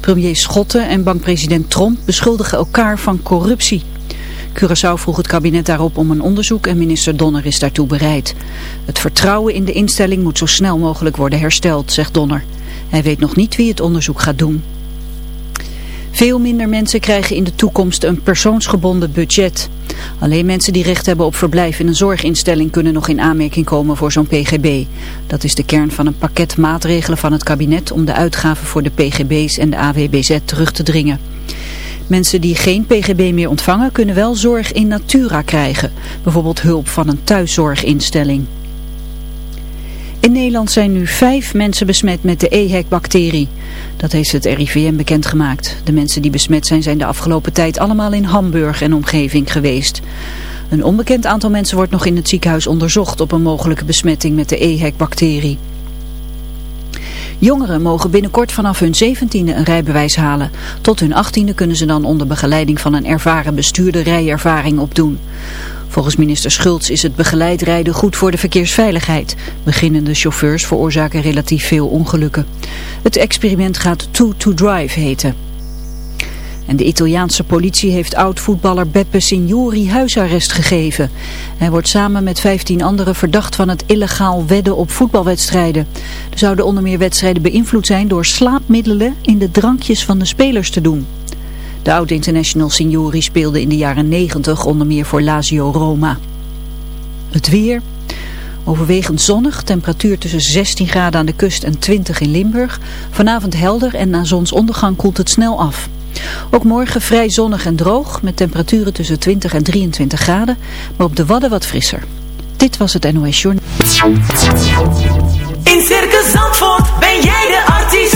Premier Schotten en bankpresident Tromp beschuldigen elkaar van corruptie. Curaçao vroeg het kabinet daarop om een onderzoek en minister Donner is daartoe bereid. Het vertrouwen in de instelling moet zo snel mogelijk worden hersteld, zegt Donner. Hij weet nog niet wie het onderzoek gaat doen. Veel minder mensen krijgen in de toekomst een persoonsgebonden budget. Alleen mensen die recht hebben op verblijf in een zorginstelling kunnen nog in aanmerking komen voor zo'n PGB. Dat is de kern van een pakket maatregelen van het kabinet om de uitgaven voor de PGB's en de AWBZ terug te dringen. Mensen die geen PGB meer ontvangen kunnen wel zorg in natura krijgen. Bijvoorbeeld hulp van een thuiszorginstelling. In Nederland zijn nu vijf mensen besmet met de EHEC-bacterie. Dat heeft het RIVM bekendgemaakt. De mensen die besmet zijn zijn de afgelopen tijd allemaal in Hamburg en omgeving geweest. Een onbekend aantal mensen wordt nog in het ziekenhuis onderzocht op een mogelijke besmetting met de EHEC-bacterie. Jongeren mogen binnenkort vanaf hun 17e een rijbewijs halen. Tot hun 18e kunnen ze dan onder begeleiding van een ervaren bestuurder rijervaring opdoen. Volgens minister Schultz is het begeleid rijden goed voor de verkeersveiligheid. Beginnende chauffeurs veroorzaken relatief veel ongelukken. Het experiment gaat Two to Drive heten. En de Italiaanse politie heeft oud-voetballer Beppe Signori huisarrest gegeven. Hij wordt samen met 15 anderen verdacht van het illegaal wedden op voetbalwedstrijden. Er zouden onder meer wedstrijden beïnvloed zijn door slaapmiddelen in de drankjes van de spelers te doen. De oud-international Signori speelde in de jaren 90 onder meer voor Lazio Roma. Het weer... Overwegend zonnig, temperatuur tussen 16 graden aan de kust en 20 in Limburg. Vanavond helder en na zonsondergang koelt het snel af. Ook morgen vrij zonnig en droog met temperaturen tussen 20 en 23 graden, maar op de Wadden wat frisser. Dit was het NOS Journal. In Circus Zandvoort ben jij de artiest.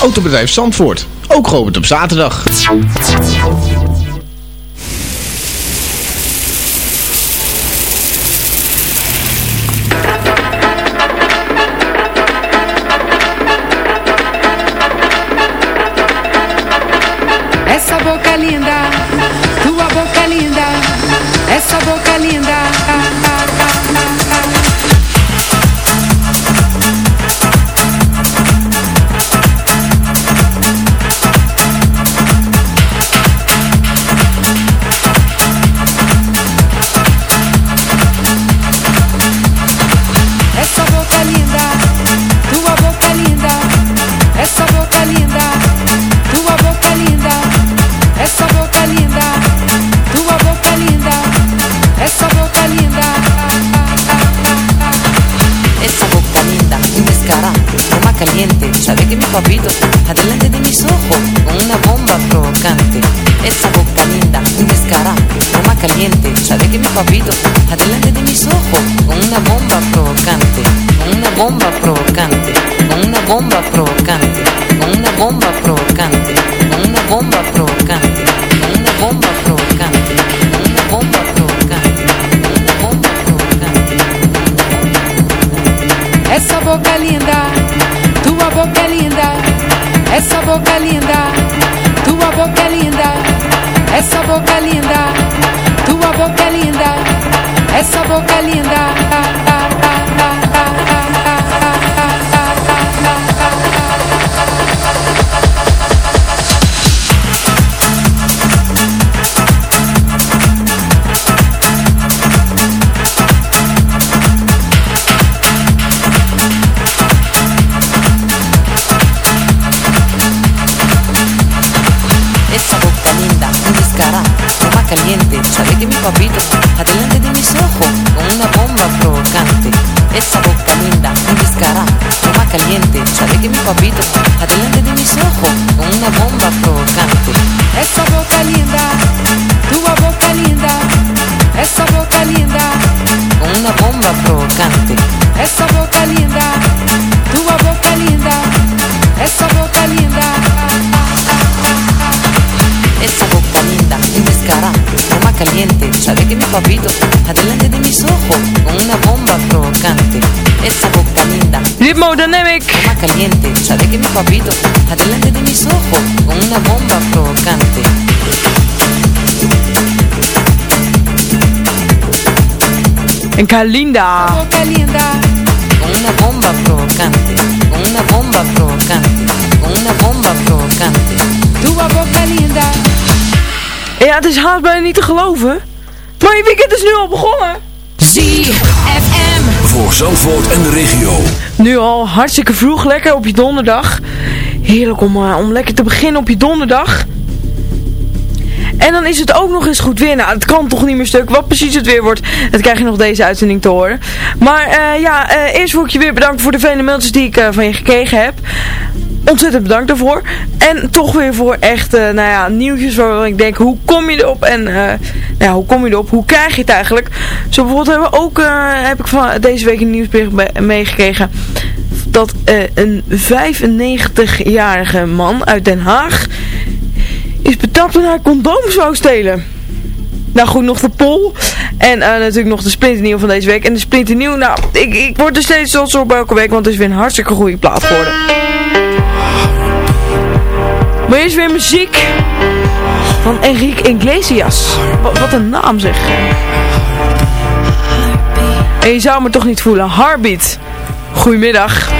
Autobedrijf Zandvoort, ook geopend op zaterdag. Essa boca linda, tua boca linda, essa boca linda. Adelante de mis ojos, con una bomba provocante. Essa boca linda, tua boca linda. Essa boca linda, Con una bomba provocante. essa boca linda, tua boca linda. Essa boca caliente, sabe que mi papito, adelante de mis ojos, con una bomba provocante. Esa boca linda, Ritmo Dynamic. toma caliente, sabe que mi papito, adelante de mis ojos, con una bomba provocante. En Kalinda. Boca linda, Con una bomba provocante, con una bomba provocante, con una bomba provocante. tua boca linda. Ja, het is haast bijna niet te geloven. Maar je weekend is nu al begonnen. ZFM. Voor Zandvoort en de regio. Nu al hartstikke vroeg, lekker op je donderdag. Heerlijk om, eh, om lekker te beginnen op je donderdag. En dan is het ook nog eens goed weer. Nou, het kan toch niet meer stuk. Wat precies het weer wordt, dat krijg je nog deze uitzending te horen. Maar eh, ja, eh, eerst wil ik je weer bedanken voor de vele mailtjes die ik van je gekregen heb. Ontzettend bedankt daarvoor. En toch weer voor echt, eh, nou ja, nieuwtjes waarvan ik denk, hoe kom je erop? En, eh, nou hoe kom je erop? Hoe krijg je het eigenlijk? Zo bijvoorbeeld hebben we ook, eh, heb ik van deze week een nieuwsbericht me- meegekregen. Dat een 95-jarige man uit Den Haag is betrapt toen hij condooms wou stelen. Nou goed, nog de pol. En natuurlijk nog de splinternieuw van deze week. En de splinternieuw, nou, ik, ik word er steeds trots op elke week, want het is weer een hartstikke goede plaat geworden. Maar eerst weer muziek van Enrique Iglesias. Wat, een naam zeg. En je zou me toch niet voelen. Heartbeat. Goedemiddag.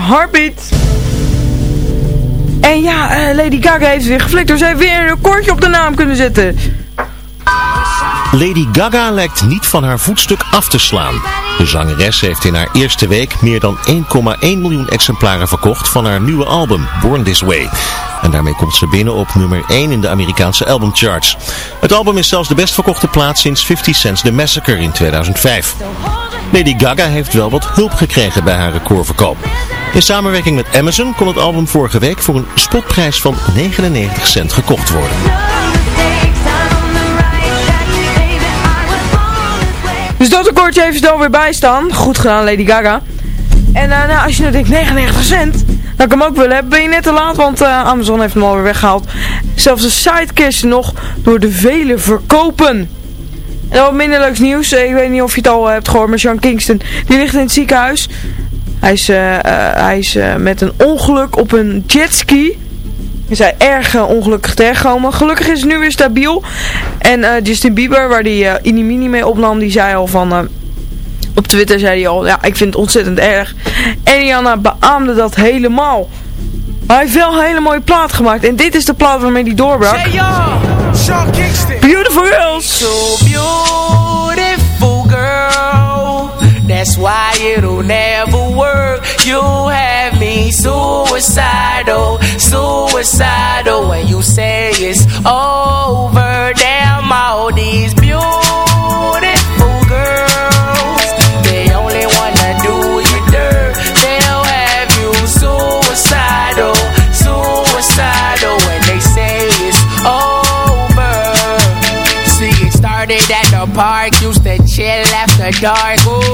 Hoorde Heartbeat. En ja, eh, Lady Gaga heeft weer geflikt. door ze heeft weer een recordje op de naam kunnen zetten. Lady Gaga lijkt niet van haar voetstuk af te slaan. De zangeres heeft in haar eerste week meer dan 1,1 miljoen exemplaren verkocht van haar nieuwe album Born This Way. En daarmee komt ze binnen op nummer 1 in de Amerikaanse albumcharts. Het album is zelfs de best verkochte plaat sinds 50 Cent's The Massacre in 2005. Lady Gaga heeft wel wat hulp gekregen bij haar recordverkoop. In samenwerking met Amazon kon het album vorige week voor een spotprijs van 99 cent gekocht worden. Dus dat recordje heeft er alweer bij staan. Goed gedaan, Lady Gaga. En eh, nou, als je nou denkt 99 cent, dat ik hem ook wil hebben, ben je net te laat, want eh, Amazon heeft hem alweer weggehaald. Zelfs de sidecash nog door de vele verkopen. En dan wat minder leuks nieuws. Eh, Ik weet niet of je het al hebt gehoord, maar Sean Kingston, die ligt in het ziekenhuis. Hij is, eh, eh, hij is eh, met een ongeluk op een jetski. Is hij erg eh, ongelukkig terechtgekomen. Gelukkig is het nu weer stabiel. En Justin Bieber, waar die uh, Inni Mini mee opnam, die zei al van... op Twitter zei hij al, ja, ik vind het ontzettend erg. En Rihanna beaamde dat helemaal. Hij heeft wel een hele mooie plaat gemaakt. En dit is de plaat waarmee hij doorbrak. Beautiful Girls. So beautiful girl. That's why it'll never. You have me suicidal, suicidal. When you say it's over, damn all these beautiful girls. They only wanna do you dirt. They'll have you suicidal, suicidal. When they say it's over. See, it started at the park, used to chill after dark. Ooh,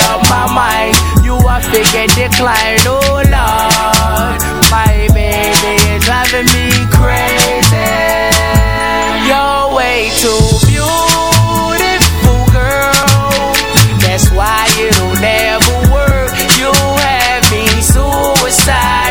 my mind. You have to get declined. Oh, Lord. My baby is driving me crazy. You're way too beautiful, girl. That's why it'll never work. You have me suicidal,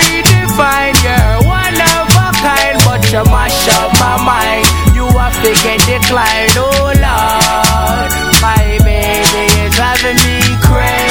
divine. You're one of a kind, but you mash up my mind. You have to get declined. Oh, Lord. My baby is driving me crazy.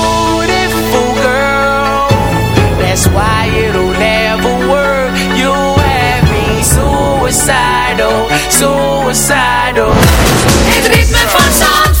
why oh, it'll never work. You have me suicidal, suicidal. Het ritme van Zandvoort.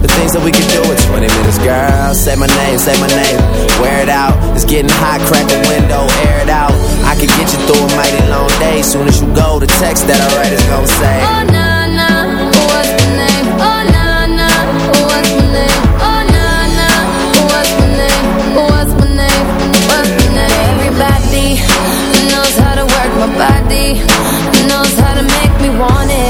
The things that we can do in 20 minutes, girl. Say my name, say my name. Wear it out. It's getting hot, crack the window, air it out. I can get you through a mighty long day. Soon as you go, the text that I write is gonna say. Oh na na, what's my name? Oh na na, what's my name? Oh na na, what's my name? My name? My name? Everybody knows how to work my body, knows how to make me want it.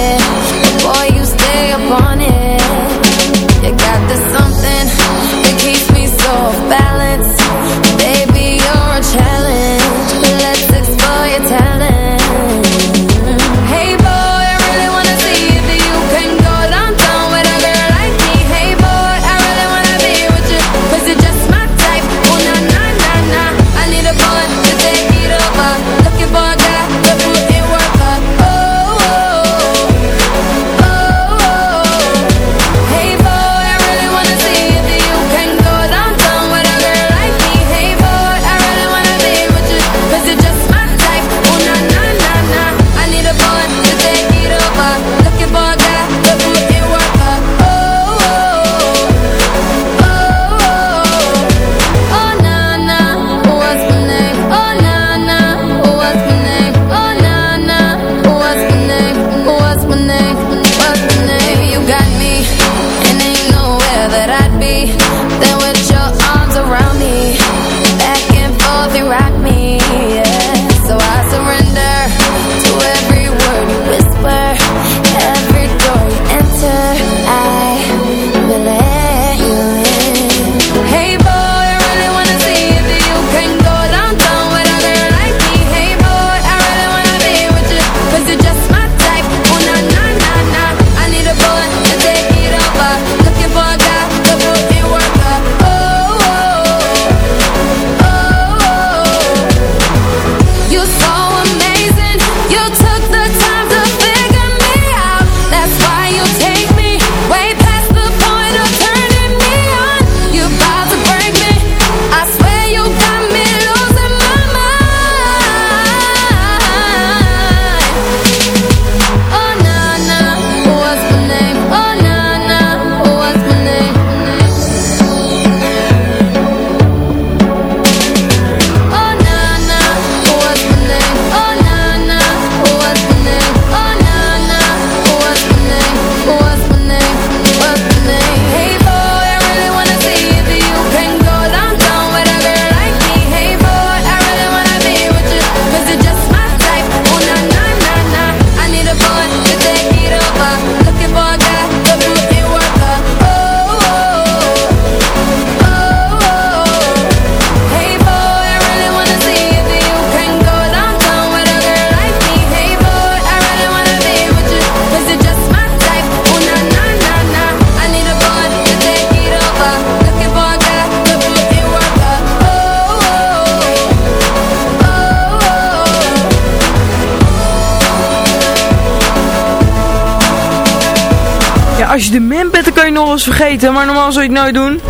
Eens vergeten. Maar normaal zou je het nooit doen.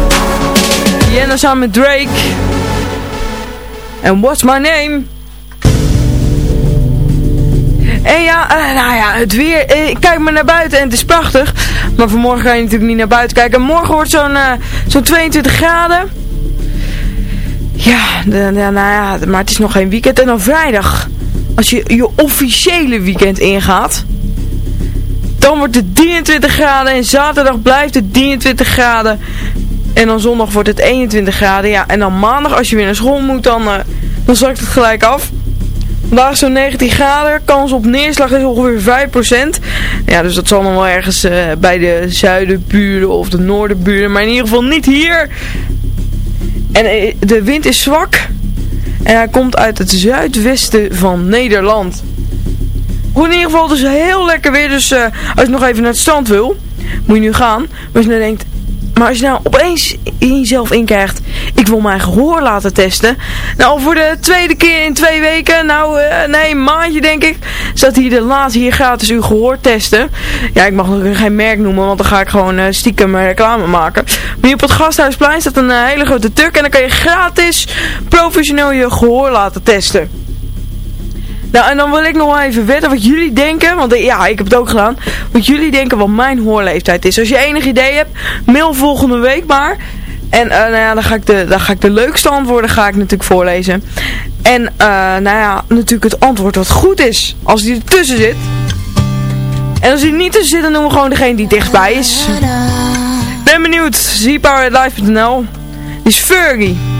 Jenna samen met Drake. En What's My Name? En ja, uh, nou ja, het weer. Eh, ik kijk maar naar buiten en het is prachtig. Maar vanmorgen ga je natuurlijk niet naar buiten kijken. Morgen wordt zo'n uh, zo'n 22 graden. Ja, nou ja, maar het is nog geen weekend. En dan vrijdag, als je je officiële weekend ingaat... Dan wordt het 23 graden en zaterdag blijft het 23 graden. En dan zondag wordt het 21 graden. Ja, en dan maandag als je weer naar school moet, dan, uh, dan zakt het gelijk af. Vandaag zo'n 19 graden. Kans op neerslag is ongeveer 5%. Ja, dus dat zal nog wel ergens uh, bij de zuidenburen of de noordenburen. Maar in ieder geval niet hier. En uh, de wind is zwak. En hij komt uit het zuidwesten van Nederland. In ieder geval dus heel lekker weer. Dus uh, als je nog even naar het strand wil, moet je nu gaan. Maar als je nou denkt, maar als je nou opeens in jezelf inkrijgt, ik wil mijn gehoor laten testen. Nou, voor de tweede keer in twee weken, nou, uh, nee, een maandje denk ik, staat hier de laatste hier gratis uw gehoor testen. Ja, ik mag nog geen merk noemen, want dan ga ik gewoon uh, stiekem reclame maken. Maar hier op het Gasthuisplein staat een hele grote tuk en dan kan je gratis professioneel je gehoor laten testen. Nou, en dan wil ik nog wel even weten wat jullie denken. Want ja, ik heb het ook gedaan. Wat jullie denken wat mijn hoorleeftijd is. Als je enig idee hebt, mail volgende week maar. En uh, nou ja, dan ga, ik de, dan ga ik de leukste antwoorden ga ik natuurlijk voorlezen. En uh, nou ja, natuurlijk het antwoord wat goed is. Als die ertussen zit. En als die niet tussen zit, dan doen we gewoon degene die dichtstbij is. Ben benieuwd. ZPowerLive.nl Die is Fergie.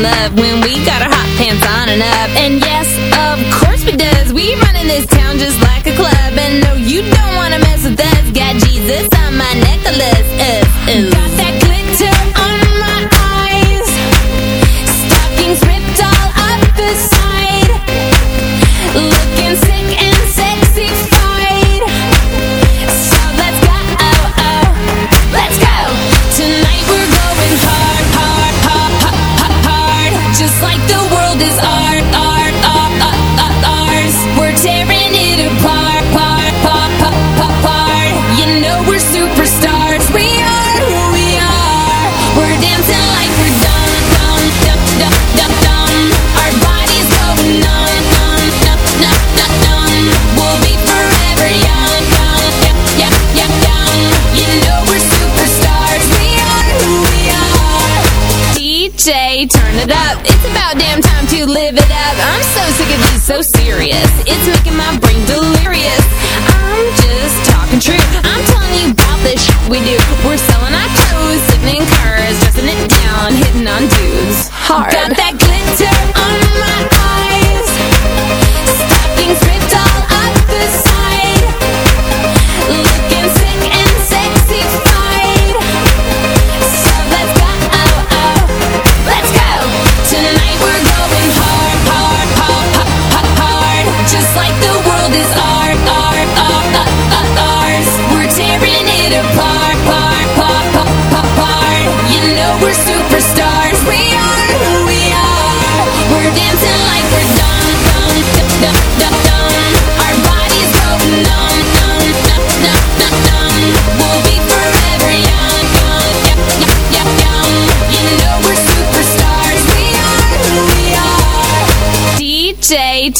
love when we got our hot pants on and up.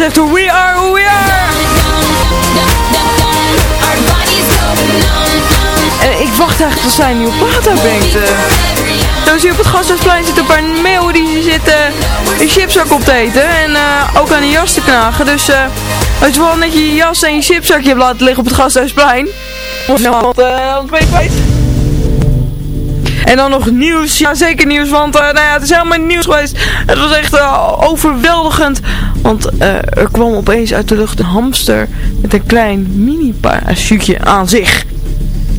het. We are who we are! Ik wacht eigenlijk tot zij een nieuwe plaat uitbrengt. eh. Zo zie je op het Gasthuisplein zitten een paar meeuwen die zitten een chipzak op te eten. En eh, ook aan een jas te knagen. Dus eh als je wel net je jas en je chipzakje hebt laten liggen op het Gasthuisplein. Nou eh, want je kwijt. En dan nog nieuws. Ja, zeker nieuws. Want eh, nou ja, het is helemaal nieuws geweest. Het was echt eh, overweldigend. Want eh, er kwam opeens uit de lucht een hamster met een klein mini parachute aan zich.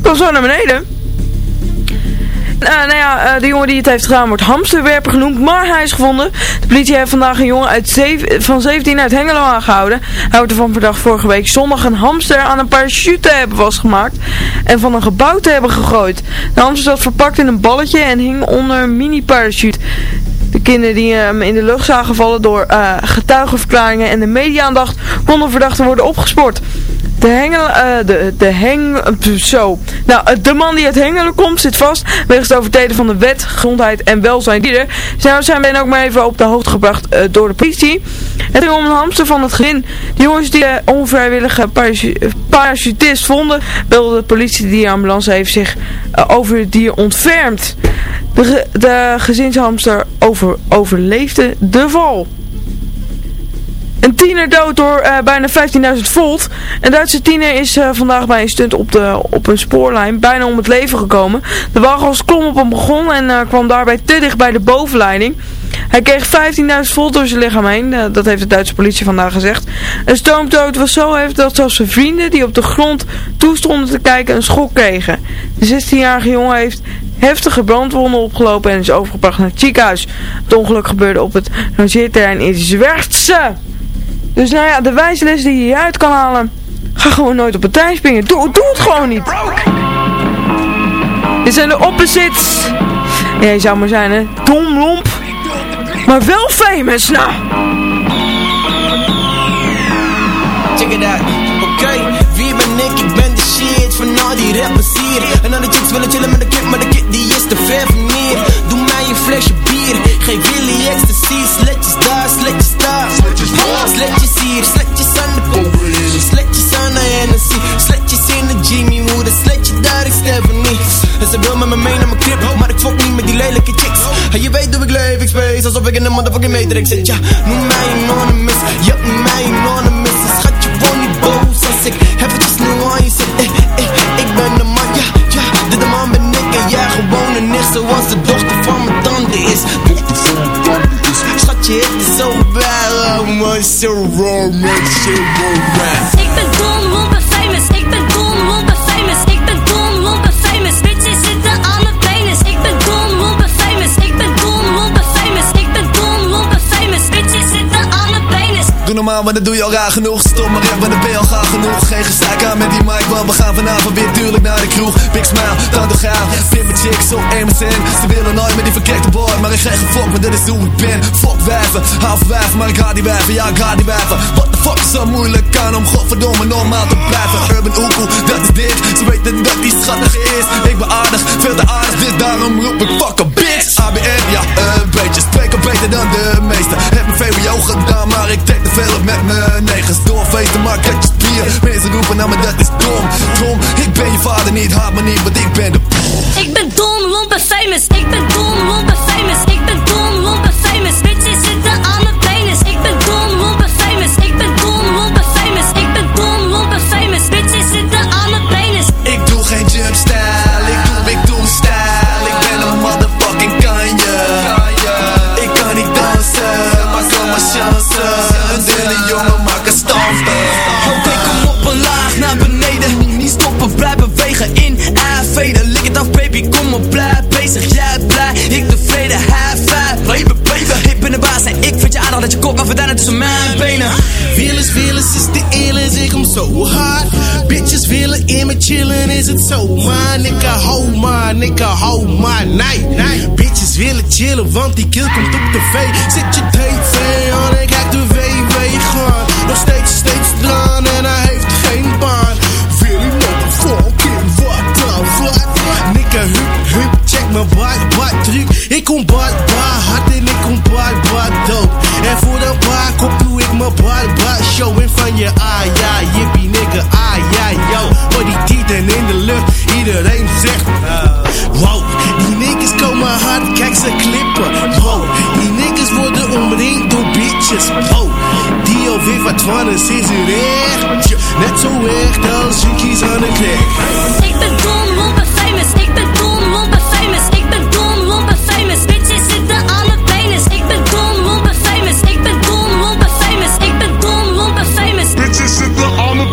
Kom zo naar beneden. Eh, nou ja, eh, de jongen die het heeft gedaan wordt hamsterwerper genoemd, maar hij is gevonden. De politie heeft vandaag een jongen uit van 17 uit Hengelo aangehouden. Hij wordt ervan verdacht vorige week zondag een hamster aan een parachute te hebben vastgemaakt en van een gebouw te hebben gegooid. De hamster zat verpakt in een balletje en hing onder een mini parachute. De kinderen die hem in de lucht zagen vallen door uh, getuigenverklaringen en de media-aandacht konden verdachten worden opgespoord. De hengel, uh, de, de heng, zo. Nou, de man die uit Hengelen komt zit vast wegens het overtreden van de wet, gezondheid en welzijn dieren. Zij zijn ben ook maar even op de hoogte gebracht uh, door de politie. Het ging om een hamster van het gezin. De jongens die de onvrijwillige parachutist vonden, belde de politie. Die ambulance heeft zich uh, over het dier ontfermd. De, de gezinshamster over, overleefde de val. Een tiener dood door uh, bijna 15.000 volt. Een Duitse tiener is uh, vandaag bij een stunt op, de, op een spoorlijn bijna om het leven gekomen. De wagens klom op een begon en uh, kwam daarbij te dicht bij de bovenleiding. Hij kreeg 15.000 volt door zijn lichaam heen, dat heeft de Duitse politie vandaag gezegd. Een stoomdood was zo heftig dat zelfs zijn vrienden die op de grond toestonden te kijken een schok kregen. De 16-jarige jongen heeft heftige brandwonden opgelopen en is overgebracht naar het ziekenhuis. Het ongeluk gebeurde op het rangeerterrein in Zwertse. Dus nou ja, de wijze les die je hieruit kan halen. Ga gewoon nooit op trein springen. Doe, doe het gewoon niet. Dit zijn de opposites. Ja, je zou maar zijn hè. Dom, lomp. Maar wel famous, nou. Check it out. Oké, okay. wie ben ik? Ik ben de shit van al die rappers hier. En alle chicks willen chillen met de kip, maar de kid die is te ver van hier. Doe mij een flesje bier. Geef jullie ecstasy. Alsof ik in de motherfucking matrix zit. Ja, noem mij anonymous. Ja, noem mij anonymous. Schat je woon niet boos als ik eventjes nu aan je zit. Eh, eh, ik ben de man, ja, ja. De, de man ben ik en jij gewoon een nicht. Zoals de dochter van mijn tante is. Dochter van mijn tante is. Schatje, het is zo bad. Oh, man, so raw. Ik ben normaal, maar dat doe je al raar genoeg. Stom maar echt, maar dan ben je al gaar genoeg. Geen gezeik aan met die mic, want we gaan vanavond weer duurlijk naar de kroeg. Big smile, tante gaaf. Vind mijn chicks zo MSN. Ze willen nooit met die verkrekte boy, maar ik geef geen fok, maar dit is hoe ik ben. Fuck wijven, half wijven, maar ik ga die wijven, ja ik ga die wijven. What the fuck is zo moeilijk aan om godverdomme normaal te blijven. Urban Oekoe, dat is dit. Ze weten dat die schattig is. Ik ben aardig, veel te aardig, dit daarom roep ik fuck a bitch. ABN, ja een beetje, spreek al beter dan de meesten. Heb mijn VWO gedaan, maar ik trek te veel op met mijn negens. Doorveten, maar kletjes bier. Mensen roepen naar me, dat is dom. Tom, ik ben je vader niet, haat me niet, want ik ben de Ik ben dom, lomp en famous. Ik ben dom, lomp en famous. Ik ben dom, lomp en famous. Bitches zitten aan mijn penis. Ik ben dom, zo hard. Bitches me chillen, is het zo? Maar nigga, hou maar, nigga, hou maar, nee, nee. Bitches willen chillen, want die kill komt op tv. Zet je tv aan en kijk de WW gaan. Nog steeds, steeds dran en hij heeft geen baan. Willy motherfucking, what the fuck? Nigga, hup, hup, check mijn bad, bad truc. Ik kom bad, bad hard en ik kom bad, bad dood. En voor de bar kop doe ik mijn bad, bad show. En van je ah ja, jippie nigga, ah ja, yo. Voor die tieten in de lucht, iedereen zegt Wow, die niggas komen hard, kijk ze klippen Wow, die niggas worden omringd door bitches. Wow, die alweer wat van is, is het echt Net zo echt als junkies aan de klik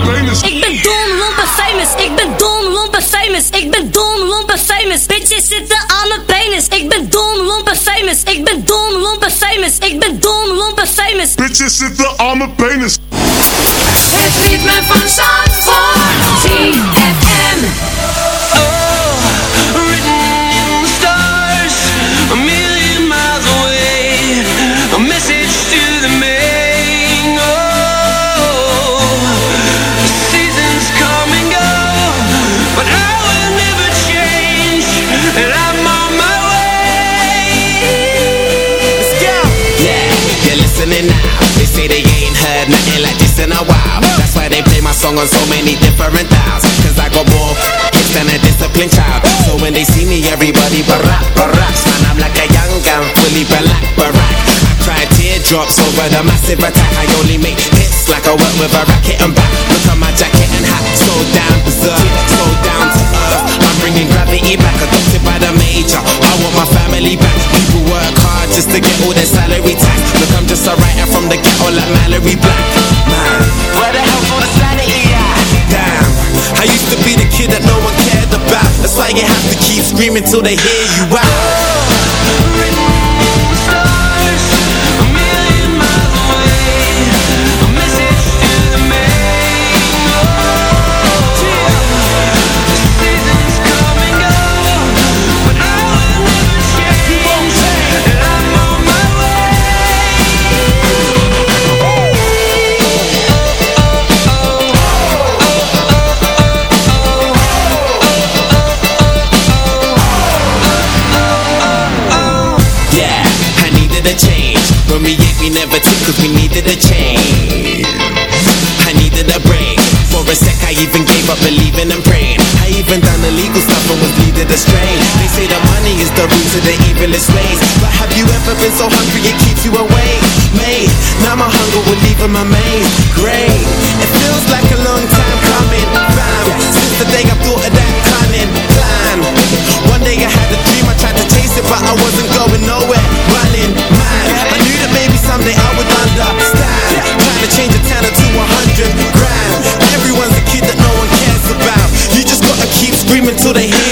Ik ben dom, lomp en famous. Ik ben dom, lomp en famous. Ik ben dom, lomp en famous. Bitches zitten aan mijn penis. Ik ben dom, lomp en famous. Ik ben dom, lomp en famous. Ik ben dom, lomp en famous. Bitches zitten aan mijn penis. Het ritme van Zandvoort. They say they ain't heard nothing like this in a while. That's why they play my song on so many different dials. Cause I got more hits than a disciplined child. So when they see me, everybody barack, barack. Man, I'm like a young gun, fully black, barack. I cry teardrops over the massive attack. I only make hits like I work with a racket and back. Look at my jacket and hat, so down berserk, so down to earth. I'm bringing gravity back, adopted by the major. I want my family back. People work hard just to get all their salary tax. Look, I'm just a writer from the ghetto like Mallory Black. Man, where the hell's all the sanity at? Damn, I used to be the kid that no one cared about. That's why you have to keep screaming till they hear you out. Needed a change. When we ate, we never took cause we needed a change. I needed a break. A sec, I even gave up believing and praying. I even done illegal stuff and was leading astray. They say that money is the root of the evilest ways. But have you ever been so hungry it keeps you awake? Mate, now my hunger will leave in my maze. Great, it feels like a long time coming. Fam, since the day I thought of that cunning plan. One day I had a dream, I tried to chase it, but I wasn't going nowhere. Running, man, I knew that maybe someday I would understand. Trying to change a tenner to a him to the head.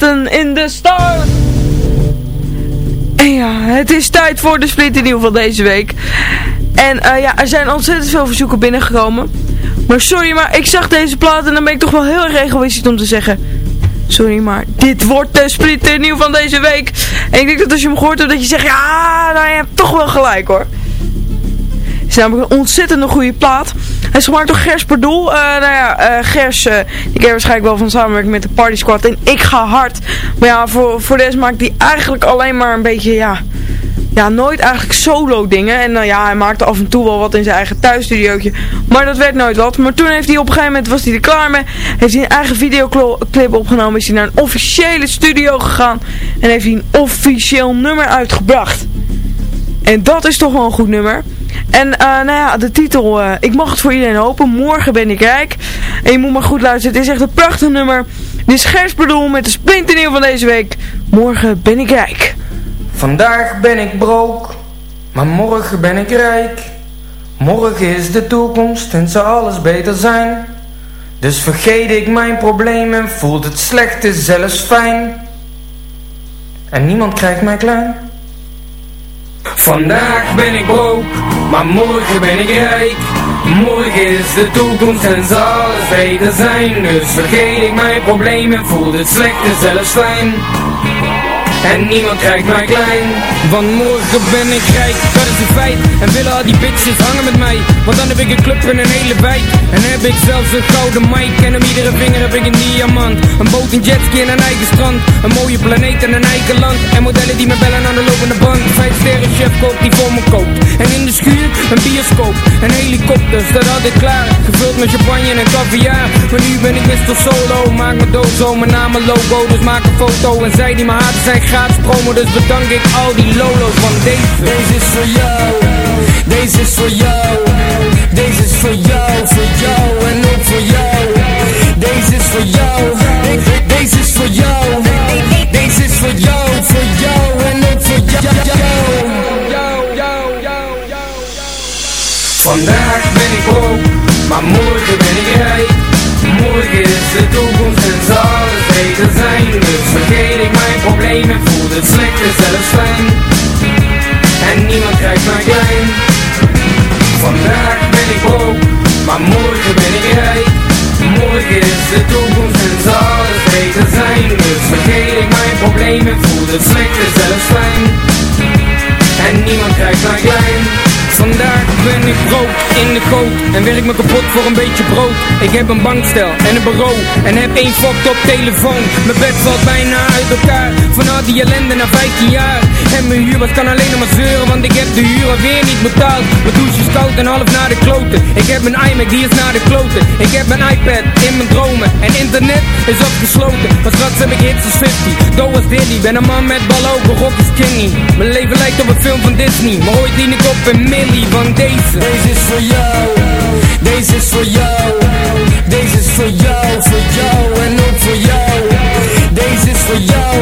In the. En ja, het is tijd voor de splinternieuw van deze week. En eh, ja, er zijn ontzettend veel verzoeken binnengekomen. Maar sorry, maar ik zag deze plaat en dan ben ik toch wel heel erg egoïstisch om te zeggen... Sorry, maar dit wordt de splinternieuw van deze week. En ik denk dat als je hem gehoord hebt, dat je zegt... Ja, nou, je hebt toch wel gelijk hoor. Het is namelijk een ontzettend goede plaat. Hij is gemaakt door Gers Perdoel. Eh nou ja, eh, Gers, eh, die ken waarschijnlijk wel van samenwerking met de Party Squad. En ik ga hard. Maar ja, voor, voor deze maakt hij eigenlijk alleen maar een beetje, ja... Ja, nooit eigenlijk solo dingen. En nou ja, hij maakte af en toe wel wat in zijn eigen thuisstudiootje. Maar dat werd nooit wat. Maar toen heeft hij op een gegeven moment, was hij er klaar mee. Heeft hij een eigen videoclip opgenomen. Is hij naar een officiële studio gegaan. En heeft hij een officieel nummer uitgebracht. En dat is toch wel een goed nummer. En eh, nou ja, de titel, eh, ik mag het voor iedereen hopen. Morgen ben ik rijk. En je moet maar goed luisteren, het is echt een prachtig nummer. Dit is Gers Bedoel met de splinternieuw van deze week. Morgen ben ik rijk. Vandaag ben ik brook, maar morgen ben ik rijk. Morgen is de toekomst en zal alles beter zijn. Dus vergeet ik mijn probleem en voelt het slechte zelfs fijn. En niemand krijgt mij klein. Vandaag ben ik brook, maar morgen ben ik rijk. Morgen is de toekomst en zal alles beter zijn. Dus vergeet ik mijn probleem en voel het slechte zelfs fijn. En niemand krijgt mij klein. Want morgen ben ik rijk, dat is een feit. En willen al die bitches hangen met mij. Want dan heb ik een club in een hele wijk. En heb ik zelfs een gouden mic. En om iedere vinger heb ik een diamant. Een boot, een jetski en een eigen strand. Een mooie planeet en een eigen land. En modellen die me bellen aan de lopende band. Vijf sterren chef koopt die voor me koopt. En in de schuur een bioscoop. Een helikopter, had ik klaar. Gevuld met champagne en caviar. Maar nu ben ik Mr. Solo. Maak mijn dozo, mijn naam en logo. Dus maak een foto en zij die me haat zijn gratis promo, dus bedank ik al die lolo's van deze. Deze is voor jou, deze is voor jou, deze is voor jou, voor jou en ook voor jou. Deze is voor jou, de- deze is voor jou, deze is voor jou, voor jou en ook voor jou. Vandaag ben ik broke, maar morgen ben ik rijk. Morgen is de toekomst en zal alles beter zijn. Dus vergeet ik mijn problemen, voel het slecht en zelfs fijn. En niemand krijgt mij klein. Vandaag ben ik broke, maar morgen ben ik rijk. Morgen is de toekomst en zal alles beter zijn. Dus vergeet ik mijn problemen, voel het slecht en zelfs fijn. En niemand krijgt mij klein. Vandaag ben ik brood in de goot en werk me kapot voor een beetje brood. Ik heb een bankstel en een bureau en heb één fucked op telefoon. Mijn bed valt bijna uit elkaar, van al die ellende na 15 jaar. En mijn huur was kan alleen nog maar zeuren, want ik heb de huur alweer niet betaald. Mijn douche is koud en half naar de kloten. Ik heb mijn iMac, die is naar de kloten. Ik heb mijn iPad in mijn dromen en internet is afgesloten. Maar straks heb ik hits als 50, Go als Diddy. Ben een man met ballen open, rock is kingy. Mijn leven lijkt op een film van Disney, maar ooit dien ik op een deze. Deze is voor jou, deze is voor jou, deze is voor jou, voor jou en ook voor jou. Deze is voor jou,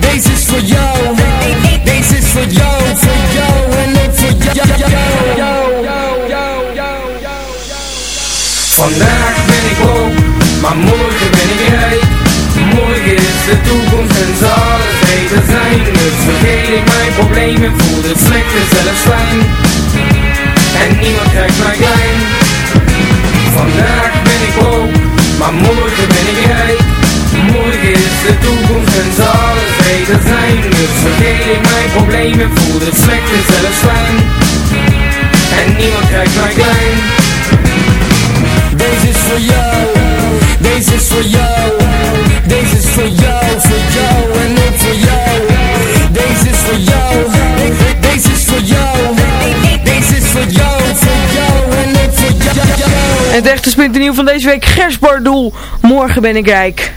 deze is voor jou, deze is voor jou, voor jou en ook voor jou. Vandaag ben ik broke, maar morgen ben ik rijk. Morgen is de toekomst en zal alles beter zijn. Dus vergeet ik mijn problemen, voel het slecht en zelfs fijn. En niemand krijgt mij klein. Vandaag ben ik broke, maar morgen ben ik rijk. Morgen is de toekomst en zal alles beter zijn. Dus vergeet ik mijn problemen, voel het slecht en zelfs fijn. En niemand krijgt mij klein. Deze is voor jou, deze is voor jou, is het echte van deze week, Gers Bardoel. Morgen ben ik rijk.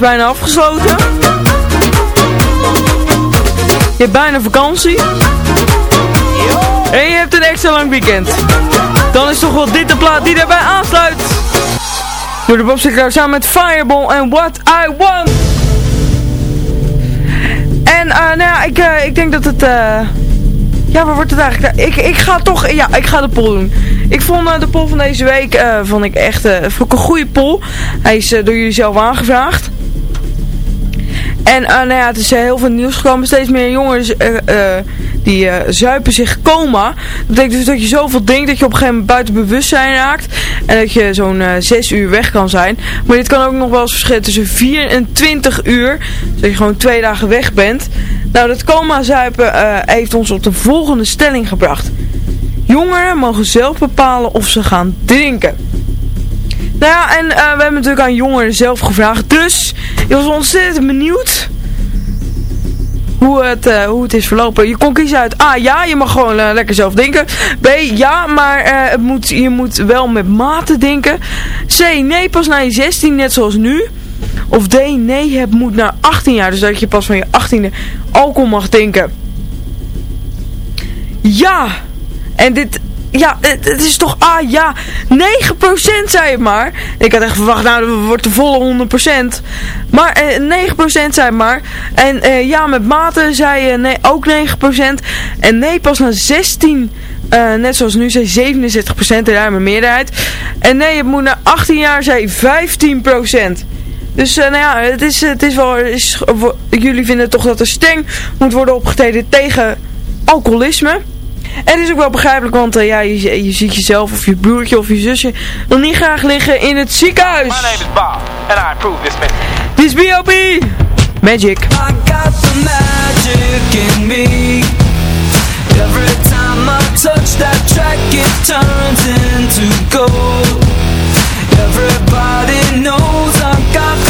Bijna afgesloten. Je hebt bijna vakantie. En je hebt een extra lang weekend. Dan is toch wel dit de plaat die daarbij aansluit. Door de Bob samen met Fireball en What I Want. En eh, nou ja, ik, eh, ik denk dat het... eh, ja, waar wordt het eigenlijk? Ik, ik ga toch... Ja, ik ga de poll doen. Ik vond de poll van deze week vond ik echt een goede poll. Hij is door jullie zelf aangevraagd. En eh, nou ja, het is eh, heel veel nieuws gekomen. Steeds meer jongens eh, die zuipen zich coma. Dat betekent dus dat je zoveel denkt dat je op een gegeven moment buiten bewustzijn raakt. En dat je zo'n eh, 6 uur weg kan zijn. Maar dit kan ook nog wel eens verschillen tussen 4 en 20 uur. Dus dat je gewoon twee dagen weg bent. Nou, dat coma zuipen heeft ons op de volgende stelling gebracht. Jongeren mogen zelf bepalen of ze gaan drinken. Nou ja, en eh, we hebben natuurlijk aan jongeren zelf gevraagd. Dus, ik was ontzettend benieuwd hoe het, eh, hoe het is verlopen. Je kon kiezen uit A, ja, je mag gewoon eh, lekker zelf denken. B, ja, maar het moet, je moet wel met mate denken. C, nee, pas na je 16, net zoals nu. Of D, nee, het moet naar 18 jaar. Dus dat je pas van je 18e alcohol mag denken. Ja, en dit, ja, het, is toch, ah ja, 9% zei het maar. Ik had echt verwacht, nou, dat wordt de volle 100%. Maar eh, 9% zei het maar. En eh, ja, met mate zei eh, nee, ook 9%. En nee, pas na 16, eh, net zoals nu, zei 67% de ruime meerderheid. En nee, het moet naar 18 jaar, zei 15%. Dus uh, nou ja, het is, het is wel, jullie vinden toch dat er streng moet worden opgetreden tegen alcoholisme. En het is ook wel begrijpelijk, want uh, ja, je, je ziet jezelf of je broertje of je zusje nog niet graag liggen in het ziekenhuis. My name is Bob, and I approve this message. Dit is B.O.B. Magic. I got the magic in me Every time I touch that track it turns into gold Everybody knows I got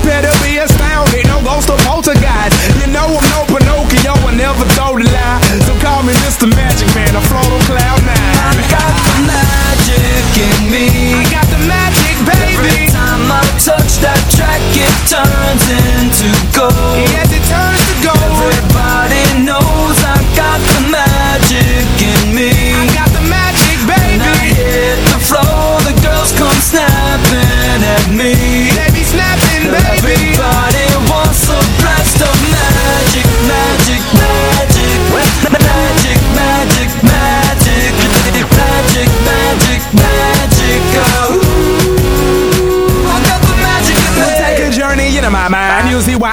To be astounded, no ghost or poltergeist. You know I'm no Pinocchio, I never told a lie. So call me Mr. Magic Man, I float on cloud nine. I got the magic in me I got the magic, baby. Every time I touch that track it turns into gold Yes, it turns to gold. Everybody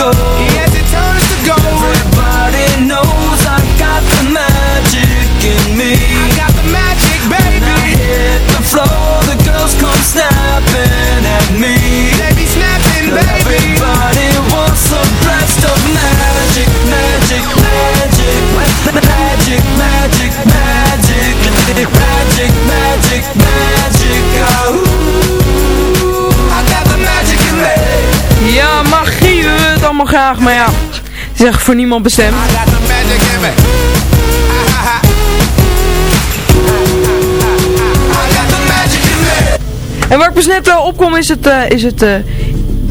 go. Allemaal graag, maar ja, echt voor niemand bestemd. En waar ik dus net uh, opkom is het, uh, is het uh,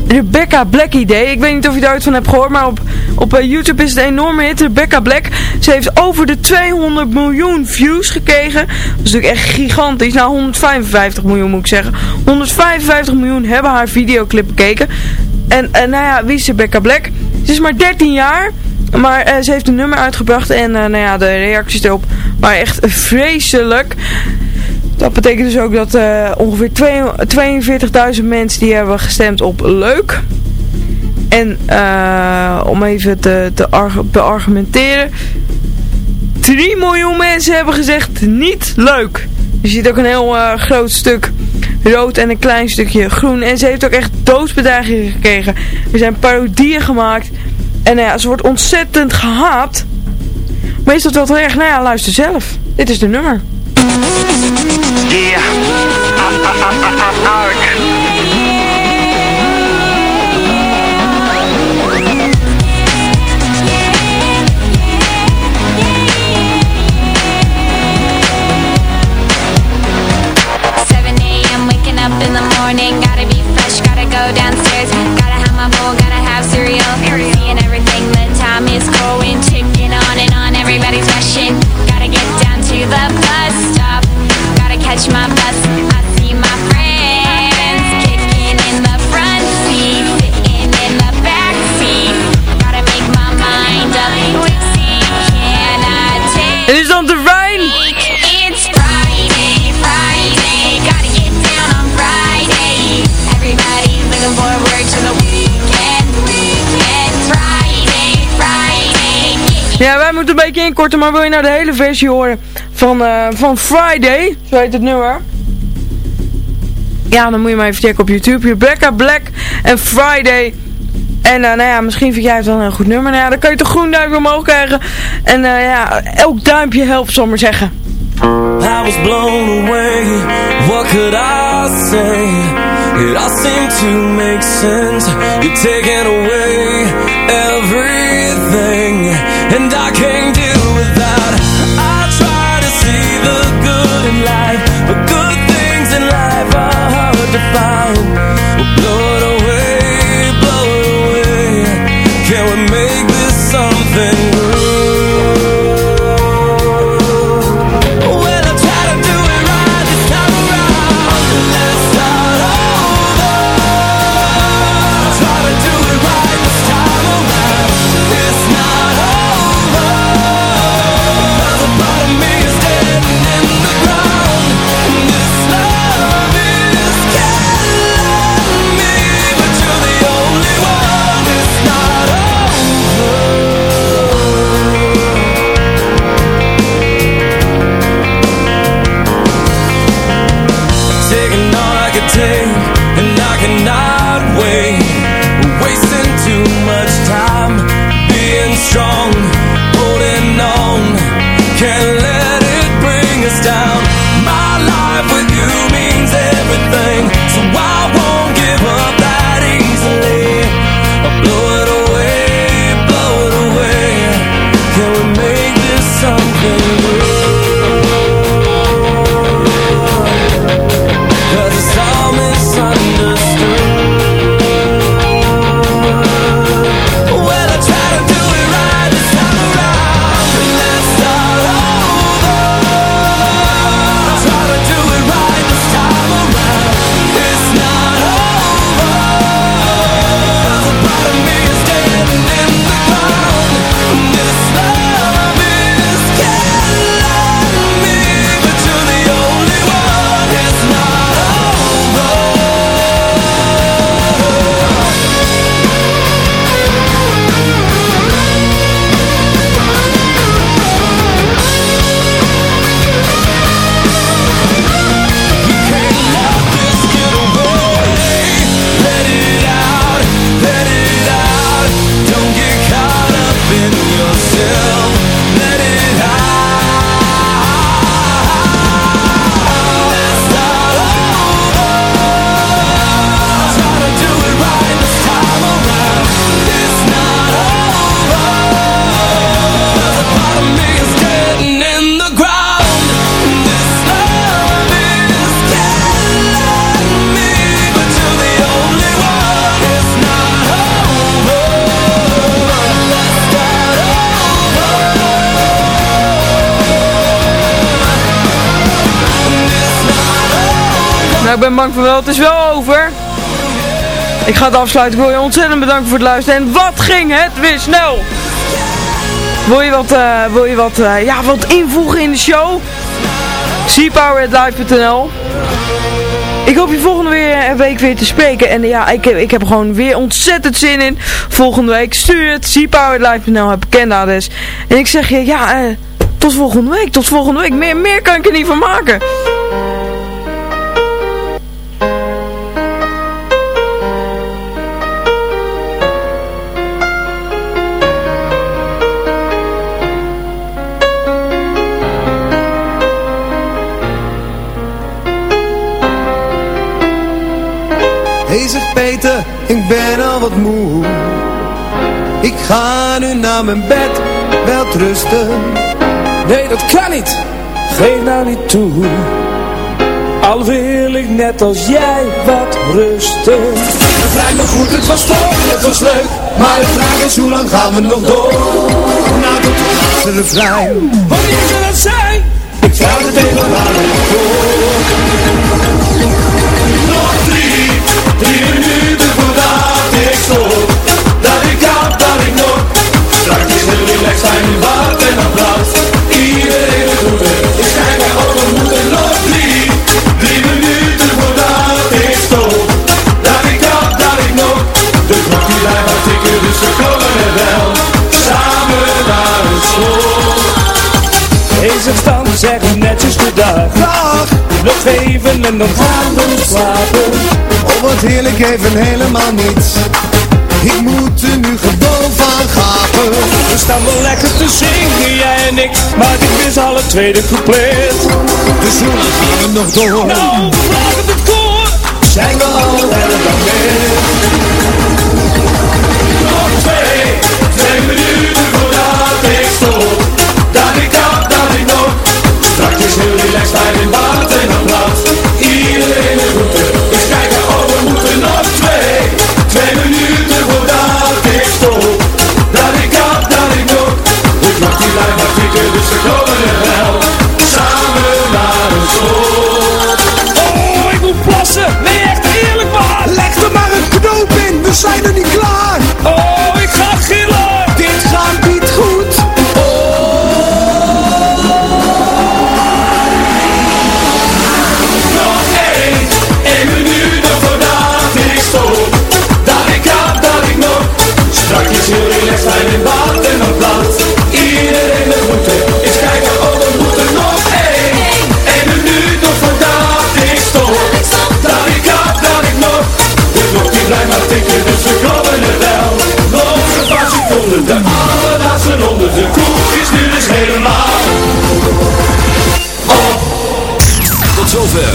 Rebecca Black idee. Ik weet niet of je daar ooit van hebt gehoord, maar op, op YouTube is het een enorme hit. Rebecca Black, ze heeft over de 200 miljoen views gekregen. Dat is natuurlijk echt gigantisch. Nou, 155 miljoen moet ik zeggen. 155 miljoen hebben haar videoclip bekeken. En, en nou ja, wie is Rebecca Black? Ze is maar 13 jaar. Maar ze heeft een nummer uitgebracht en nou ja, de reacties erop waren echt vreselijk. Dat betekent dus ook dat ongeveer 42.000 mensen die hebben gestemd op leuk. En om even te, te beargumenteren. 3 miljoen mensen hebben gezegd niet leuk. Je ziet ook een heel groot stuk rood en een klein stukje groen. En ze heeft ook echt doodsbedreigingen gekregen. Er zijn parodieën gemaakt. En nou ja, ze wordt ontzettend gehaat. Maar is dat wel erg? Nou ja, luister zelf. Dit is de nummer. Yeah. Inkorten, maar wil je nou de hele versie horen van, eh, van Friday, zo heet het nummer. Ja, dan moet je maar even checken op YouTube. Rebecca Black en Friday. En uh, nou ja, misschien vind jij het wel een goed nummer. Nou ja, dan kan je toch groen duimpje omhoog krijgen. En uh, ja, elk duimpje helpt, zal zeggen. Was blown away. What could I say? It all to make sense. Taking away bang voor wel. Het is wel over. Ik ga het afsluiten. Ik wil je ontzettend bedanken voor het luisteren. En wat ging het weer snel. Wil je wat, uh, wil je wat, uh, ja, wat invoegen in de show? SeaPower.live.nl Ik hoop je volgende weer, week weer te spreken. En ja, ik, ik heb gewoon weer ontzettend zin in. Volgende week stuur het SeaPower.live.nl, het bekende adres. En ik zeg je, ja, tot volgende week. Tot volgende week. Meer, meer kan ik er niet van maken. Ik ben al wat moe. Ik ga nu naar mijn bed, wel rusten Nee dat kan niet, geef nou niet toe. Al wil ik net als jij wat rusten. Begrijp me goed, het was tof, het was leuk. Maar de vraag is hoe lang gaan we nog door? Tot het laatste refrein Wanneer zal dat zijn? Ik vraag het even maar Dat ik kan, dat ik nog Straks is heel relaxed zijn in water en applaus Iedereen het doet het Dus kijk maar op, we moeten nog drie Drie minuten voordat ik stop Dat ik kan, dat ik nog De klok die blijft tikken, dus we komen er wel Samen naar een slot Is het stand, zeg netjes goedag Dag Nog even en dan gaan we slapen Wat heerlijk, even helemaal niets. Ik moet er nu gewoon van gapen. We staan wel lekker te zingen, jij en ik Maar dit is al het tweede couplet. Dus hoe lang gaan we nog door? Nou, vraag het het koor. Zijn we al helemaal mee? Nog twee, twee minuten voordat ik stop. Dat ik kan, dat ik nog. Straks is heel relaxed bij in water en Iedereen dus we komen er wel. Samen naar een slot Oh, ik moet plassen, nee echt eerlijk maar Leg er maar een knoop in, we zijn er niet klaar